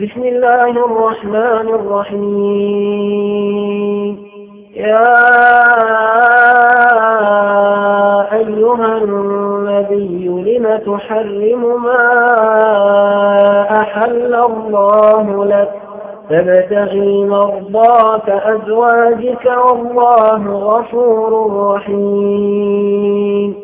بسم الله الرحمن الرحيم. يا أيها النبي لم تحرم ما أحل الله لك؟ تبتغي مرضاك أزواجك والله غفور رحيم.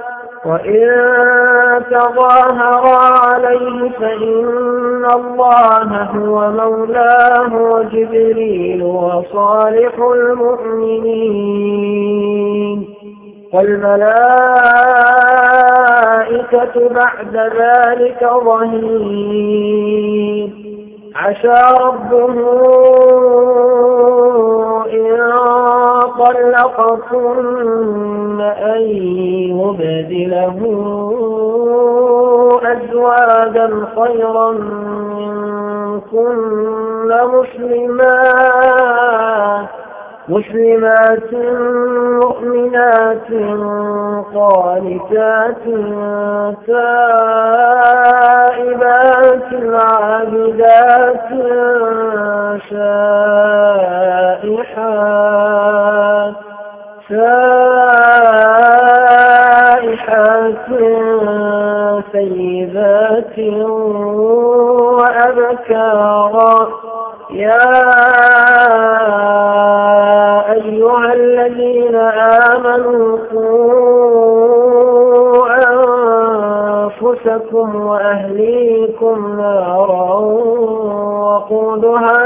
وإن تظاهرا عليه فإن الله هو مولاه وجبريل وصالح المؤمنين والملائكة بعد ذلك ظهير عسى ربه إن طلقكن أن يبدله أزواجا خيرا منكن مسلمات مسلمات مؤمنات قانتات تائبات سائحات سيدات وأبكارا. يا أيها الذين آمنوا قوا أنفسكم وأهليكم نارا وقودها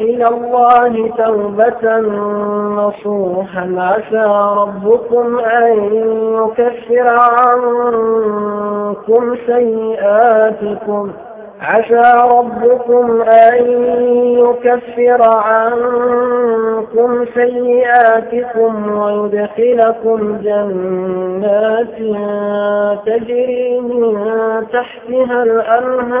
إلى الله توبة نصوحا. عسى ربكم أن يكفر عنكم سيئاتكم. عسى ربكم أن يكفر عنكم سيئاتكم ويدخلكم جنات تجري من تحتها الأنهار.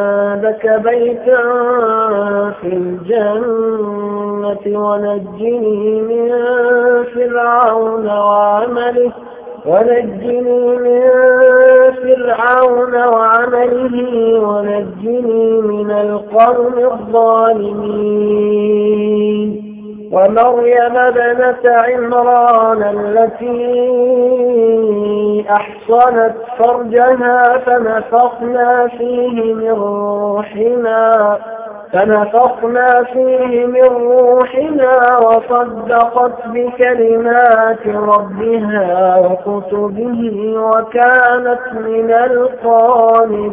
بيتا في الجنة ونجني من فرعون وعمله ونجني من فرعون وعمله ونجني من القوم الظالمين. ومريم ابنة عمران التي أحصنت فرجها فنفخنا فيه من روحنا فنفخنا فيه من روحنا وصدقت بكلمات ربها وكتبه وكانت من القانتين.